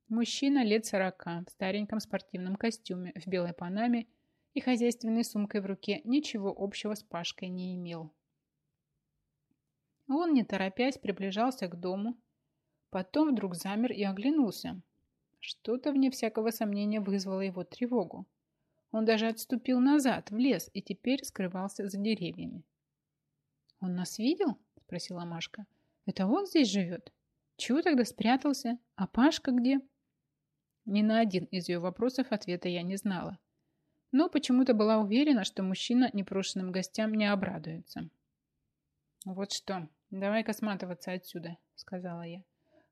Мужчина лет сорока, в стареньком спортивном костюме, в белой панаме и хозяйственной сумкой в руке ничего общего с Пашкой не имел. Он, не торопясь, приближался к дому, потом вдруг замер и оглянулся. Что-то, вне всякого сомнения, вызвало его тревогу. Он даже отступил назад, в лес, и теперь скрывался за деревьями. «Он нас видел?» – спросила Машка. «Это он здесь живет? Чего тогда спрятался? А Пашка где?» Ни на один из ее вопросов ответа я не знала. Но почему-то была уверена, что мужчина непрошенным гостям не обрадуется. «Вот что, давай-ка сматываться отсюда», — сказала я.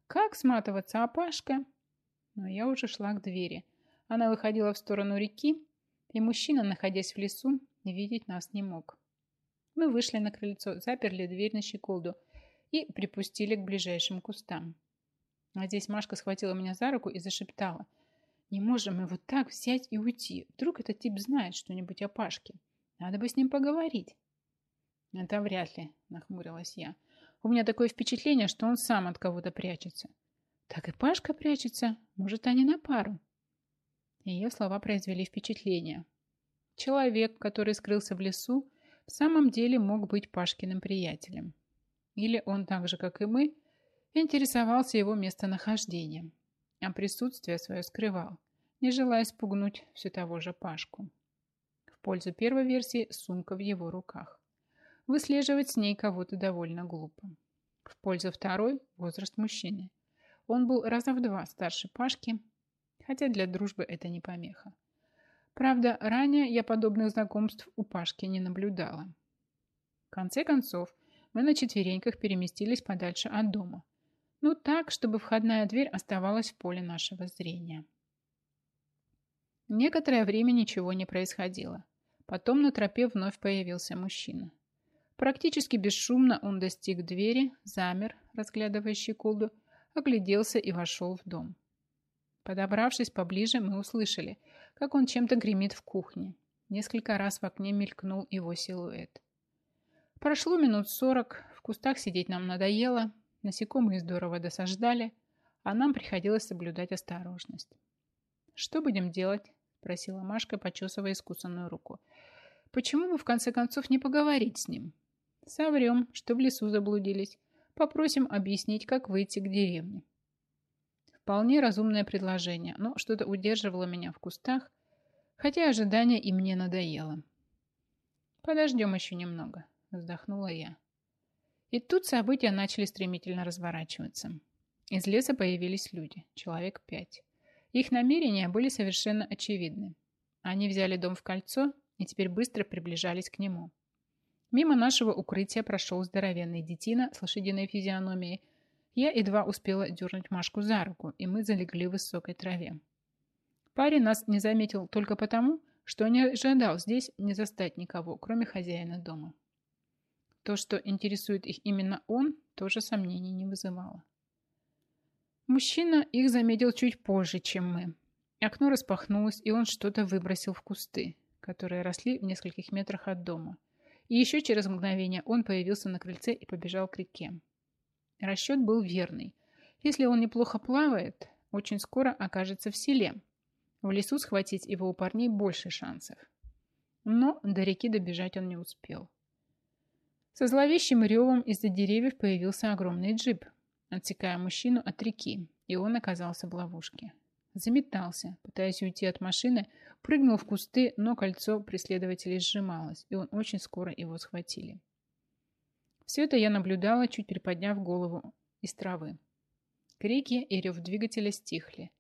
«Как сматываться, а Пашка?» Но я уже шла к двери. Она выходила в сторону реки, и мужчина, находясь в лесу, видеть нас не мог. Мы вышли на крыльцо, заперли дверь на щеколду и припустили к ближайшим кустам. А здесь Машка схватила меня за руку и зашептала. «Не можем мы вот так взять и уйти. Вдруг этот тип знает что-нибудь о Пашке. Надо бы с ним поговорить». «Это вряд ли», — нахмурилась я. «У меня такое впечатление, что он сам от кого-то прячется». «Так и Пашка прячется. Может, они на пару?» Ее слова произвели впечатление. Человек, который скрылся в лесу, в самом деле мог быть Пашкиным приятелем. Или он так же, как и мы, — интересовался его местонахождением, а присутствие свое скрывал, не желая спугнуть все того же Пашку. В пользу первой версии сумка в его руках. Выслеживать с ней кого-то довольно глупо. В пользу второй – возраст мужчины. Он был раза в два старше Пашки, хотя для дружбы это не помеха. Правда, ранее я подобных знакомств у Пашки не наблюдала. В конце концов, мы на четвереньках переместились подальше от дома – ну так, чтобы входная дверь оставалась в поле нашего зрения. Некоторое время ничего не происходило. Потом на тропе вновь появился мужчина. Практически бесшумно он достиг двери, замер, разглядывая щеколду, огляделся и вошел в дом. Подобравшись поближе, мы услышали, как он чем-то гремит в кухне. Несколько раз в окне мелькнул его силуэт. Прошло минут сорок, в кустах сидеть нам надоело, Насекомые здорово досаждали, а нам приходилось соблюдать осторожность. «Что будем делать?» – спросила Машка, почесывая искусанную руку. «Почему бы, в конце концов, не поговорить с ним? Соврем, что в лесу заблудились. Попросим объяснить, как выйти к деревне». Вполне разумное предложение, но что-то удерживало меня в кустах, хотя ожидание и мне надоело. «Подождем еще немного», – вздохнула я. И тут события начали стремительно разворачиваться. Из леса появились люди, человек пять. Их намерения были совершенно очевидны. Они взяли дом в кольцо и теперь быстро приближались к нему. Мимо нашего укрытия прошел здоровенный детина с лошадиной физиономией. Я едва успела дернуть Машку за руку, и мы залегли в высокой траве. Парень нас не заметил только потому, что не ожидал здесь не застать никого, кроме хозяина дома. То, что интересует их именно он, тоже сомнений не вызывало. Мужчина их заметил чуть позже, чем мы. Окно распахнулось, и он что-то выбросил в кусты, которые росли в нескольких метрах от дома. И еще через мгновение он появился на крыльце и побежал к реке. Расчет был верный. Если он неплохо плавает, очень скоро окажется в селе. В лесу схватить его у парней больше шансов. Но до реки добежать он не успел. Со зловещим ревом из-за деревьев появился огромный джип, отсекая мужчину от реки, и он оказался в ловушке. Заметался, пытаясь уйти от машины, прыгнул в кусты, но кольцо преследователей сжималось, и он очень скоро его схватили. Все это я наблюдала, чуть приподняв голову из травы. Крики и рев двигателя стихли.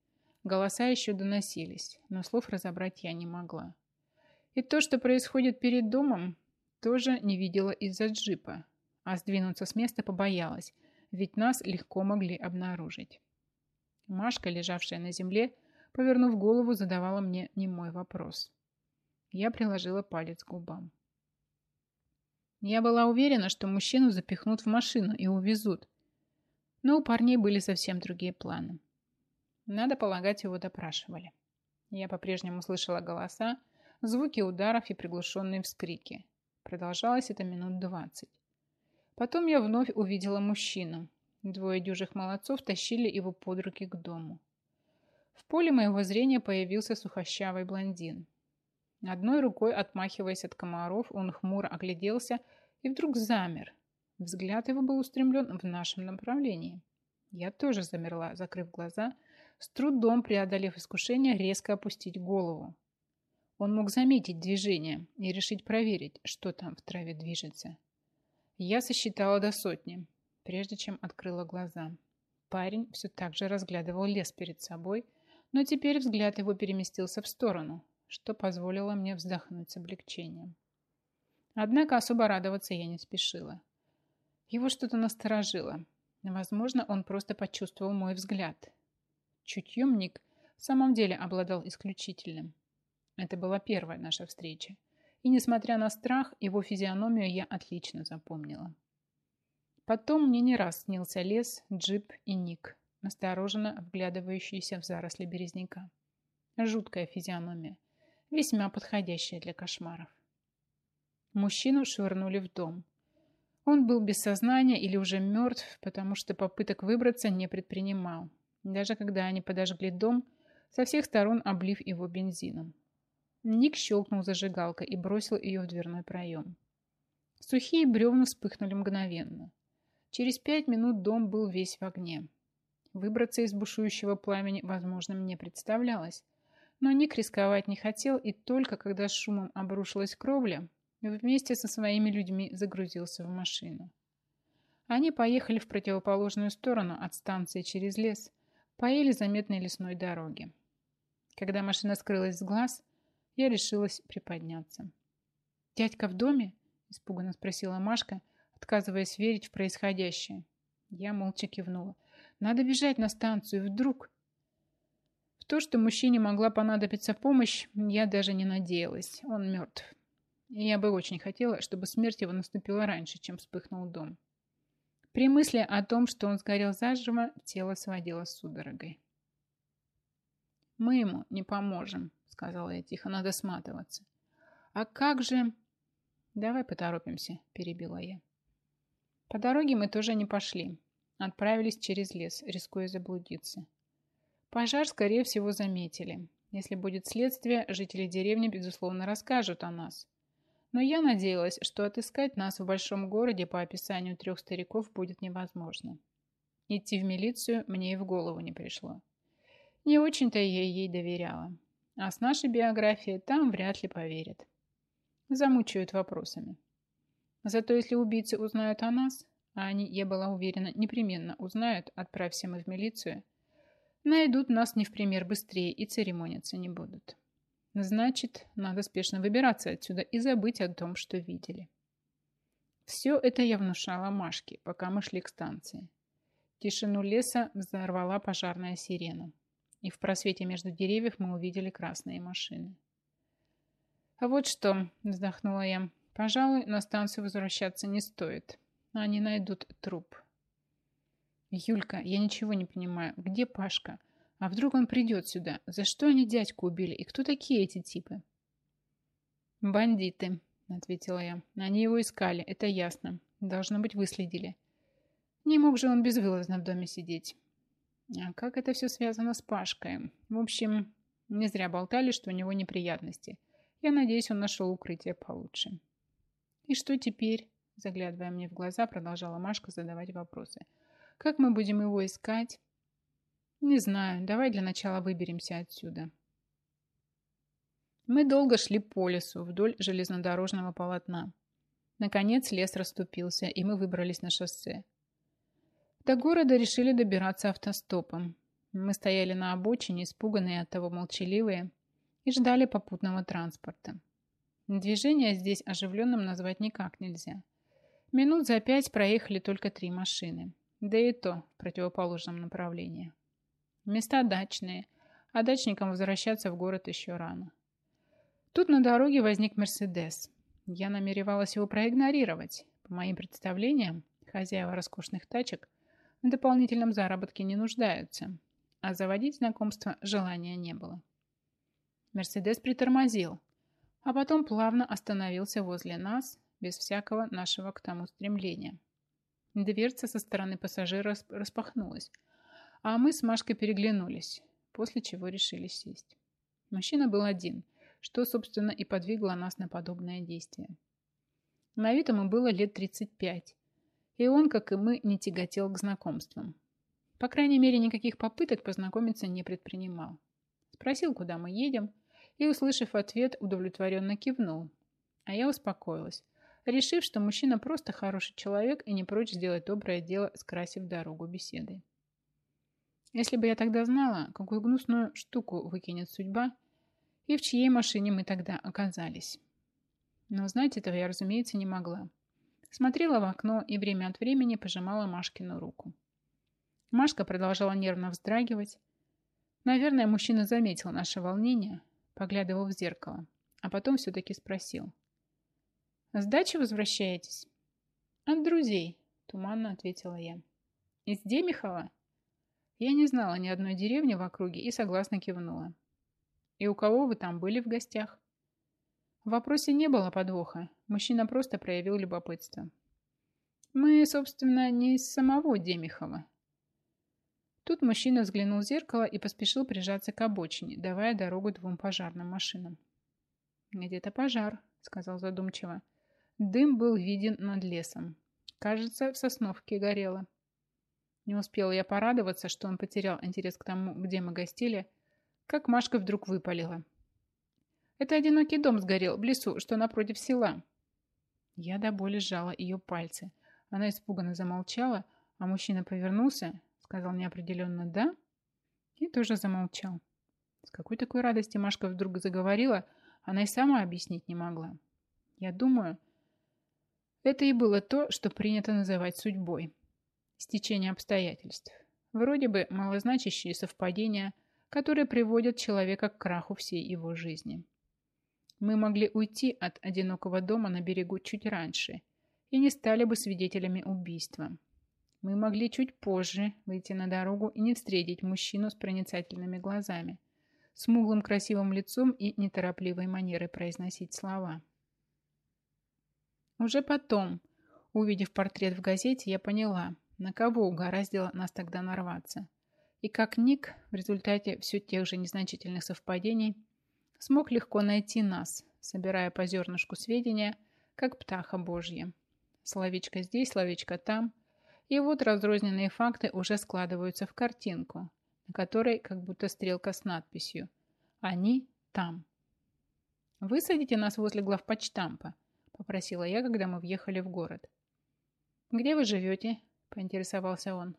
Голоса еще доносились, но слов разобрать я не могла. И то, что происходит перед домом, тоже не видела из-за джипа, а сдвинуться с места побоялась, ведь нас легко могли обнаружить. Машка, лежавшая на земле, повернув голову, задавала мне немой вопрос. Я приложила палец к губам. Я была уверена, что мужчину запихнут в машину и увезут. Но у парней были совсем другие планы. Надо полагать, его допрашивали. Я по-прежнему слышала голоса, звуки ударов и приглушенные вскрики. Продолжалось это минут двадцать. Потом я вновь увидела мужчину. Двое дюжих молодцов тащили его под руки к дому. В поле моего зрения появился сухощавый блондин. Одной рукой, отмахиваясь от комаров, он хмуро огляделся и вдруг замер. Взгляд его был устремлен в нашем направлении. Я тоже замерла, закрыв глаза, с трудом преодолев искушение резко опустить голову. Он мог заметить движение и решить проверить, что там в траве движется. Я сосчитала до сотни, прежде чем открыла глаза. Парень все так же разглядывал лес перед собой, но теперь взгляд его переместился в сторону, что позволило мне вздохнуть с облегчением. Однако особо радоваться я не спешила. Его что-то насторожило. Возможно, он просто почувствовал мой взгляд. Чутьем Ник в самом деле обладал исключительным. Это была первая наша встреча. И, несмотря на страх, его физиономию я отлично запомнила. Потом мне не раз снился лес, джип и Ник, настороженно вглядывающийся в заросли березняка. Жуткая физиономия, весьма подходящая для кошмаров. Мужчину швырнули в дом. Он был без сознания или уже мертв, потому что попыток выбраться не предпринимал. Даже когда они подожгли дом, со всех сторон облив его бензином. Ник щелкнул зажигалкой и бросил ее в дверной проем. Сухие бревна вспыхнули мгновенно. Через пять минут дом был весь в огне. Выбраться из бушующего пламени возможным не представлялось, но Ник рисковать не хотел, и только когда шумом обрушилась кровля, вместе со своими людьми загрузился в машину. Они поехали в противоположную сторону от станции через лес, по еле заметной лесной дороге. Когда машина скрылась с глаз, я решилась приподняться. «Дядька в доме?» – испуганно спросила Машка, отказываясь верить в происходящее. Я молча кивнула. «Надо бежать на станцию, вдруг...» То, что мужчине могла понадобиться помощь, я даже не надеялась. Он мертв. И я бы очень хотела, чтобы смерть его наступила раньше, чем вспыхнул дом. При мысли о том, что он сгорел заживо, тело сводило судорогой. «Мы ему не поможем», — сказала я тихо, — «надо сматываться». «А как же...» «Давай поторопимся», — перебила я. По дороге мы тоже не пошли. Отправились через лес, рискуя заблудиться. Пожар, скорее всего, заметили. Если будет следствие, жители деревни, безусловно, расскажут о нас. Но я надеялась, что отыскать нас в большом городе по описанию трех стариков будет невозможно. Идти в милицию мне и в голову не пришло. Не очень-то я ей доверяла. А с нашей биографией там вряд ли поверят. Замучают вопросами. Зато если убийцы узнают о нас, а они, я была уверена, непременно узнают, отправься мы в милицию, найдут нас не в пример быстрее и церемониться не будут. Значит, надо спешно выбираться отсюда и забыть о том, что видели. Все это я внушала Машке, пока мы шли к станции. Тишину леса взорвала пожарная сирена, и в просвете между деревьев мы увидели красные машины. «А вот что», — вздохнула я, — «пожалуй, на станцию возвращаться не стоит. Они найдут труп». «Юлька, я ничего не понимаю. Где Пашка? А вдруг он придет сюда? За что они дядьку убили? И кто такие эти типы? Бандиты, ответила я. Они его искали, это ясно. Должно быть, выследили. Не мог же он безвылазно в доме сидеть. А как это все связано с Пашкой? В общем, не зря болтали, что у него неприятности. Я надеюсь, он нашел укрытие получше. И что теперь? Заглядывая мне в глаза, продолжала Машка задавать вопросы. Как мы будем его искать? Не знаю, давай для начала выберемся отсюда. Мы долго шли по лесу вдоль железнодорожного полотна. Наконец лес расступился, и мы выбрались на шоссе. До города решили добираться автостопом. Мы стояли на обочине, испуганные от того молчаливые, и ждали попутного транспорта. Движение здесь оживленным назвать никак нельзя. Минут за пять проехали только три машины, да и то в противоположном направлении. Места дачные, а дачникам возвращаться в город еще рано. Тут на дороге возник Мерседес. Я намеревалась его проигнорировать. По моим представлениям, хозяева роскошных тачек в дополнительном заработке не нуждаются, а заводить знакомство желания не было. Мерседес притормозил, а потом плавно остановился возле нас, без всякого нашего к тому стремления. Дверца со стороны пассажира распахнулась, а мы с Машкой переглянулись, после чего решили сесть. Мужчина был один, что, собственно, и подвигло нас на подобное действие. На вид ему было лет 35, и он, как и мы, не тяготел к знакомствам. По крайней мере, никаких попыток познакомиться не предпринимал. Спросил, куда мы едем, и, услышав ответ, удовлетворенно кивнул. А я успокоилась, решив, что мужчина просто хороший человек и не прочь сделать доброе дело, скрасив дорогу беседой. Если бы я тогда знала, какую гнусную штуку выкинет судьба, и в чьей машине мы тогда оказались. Но знать этого я, разумеется, не могла. Смотрела в окно и время от времени пожимала Машкину руку. Машка продолжала нервно вздрагивать. Наверное, мужчина заметил наше волнение, поглядывал в зеркало, а потом все-таки спросил. «С дачи возвращаетесь?» «От друзей», — туманно ответила я. «Из Демихова?» Я не знала ни одной деревни в округе и согласно кивнула. «И у кого вы там были в гостях?» В вопросе не было подвоха. Мужчина просто проявил любопытство. «Мы, собственно, не из самого Демихова». Тут мужчина взглянул в зеркало и поспешил прижаться к обочине, давая дорогу двум пожарным машинам. «Где-то пожар», — сказал задумчиво. Дым был виден над лесом. Кажется, в Сосновке горело. Не успела я порадоваться, что он потерял интерес к тому, где мы гостили, как Машка вдруг выпалила. Это одинокий дом сгорел в лесу, что напротив села. Я до боли сжала ее пальцы. Она испуганно замолчала, а мужчина повернулся, сказал неопределенно «да» и тоже замолчал. С какой такой радости Машка вдруг заговорила, она и сама объяснить не могла. Я думаю, это и было то, что принято называть судьбой. Стечение обстоятельств. Вроде бы малозначащие совпадения, которые приводят человека к краху всей его жизни. Мы могли уйти от одинокого дома на берегу чуть раньше и не стали бы свидетелями убийства. Мы могли чуть позже выйти на дорогу и не встретить мужчину с проницательными глазами, смуглым красивым лицом и неторопливой манерой произносить слова. Уже потом, увидев портрет в газете, я поняла, на кого угораздило нас тогда нарваться. И как Ник в результате все тех же незначительных совпадений смог легко найти нас, собирая по зернышку сведения, как птаха божья. Словечко здесь, словечко там. И вот разрозненные факты уже складываются в картинку, на которой как будто стрелка с надписью «Они там». «Высадите нас возле главпочтампа», – попросила я, когда мы въехали в город. «Где вы живете?» – поинтересовался он.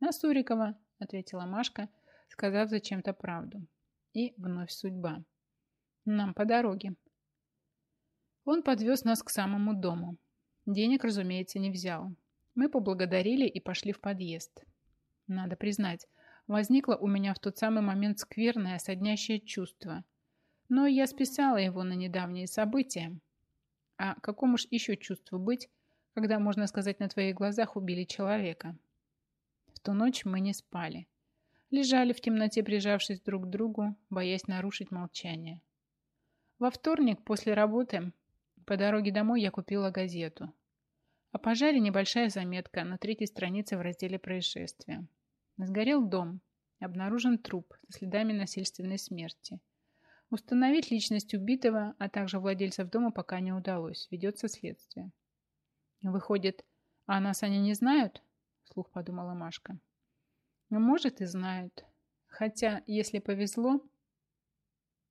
«На Сурикова», – ответила Машка, сказав зачем-то правду. И вновь судьба. Нам по дороге. Он подвез нас к самому дому. Денег, разумеется, не взял. Мы поблагодарили и пошли в подъезд. Надо признать, возникло у меня в тот самый момент скверное, соднящее чувство. Но я списала его на недавние события. А какому ж еще чувству быть, когда, можно сказать, на твоих глазах убили человека? В ту ночь мы не спали. Лежали в темноте, прижавшись друг к другу, боясь нарушить молчание. Во вторник после работы по дороге домой я купила газету. О пожаре небольшая заметка на третьей странице в разделе происшествия. Сгорел дом. Обнаружен труп со следами насильственной смерти. Установить личность убитого, а также владельцев дома пока не удалось. Ведется следствие. Выходит, а нас они не знают? Слух подумала Машка. Может и знают. Хотя, если повезло,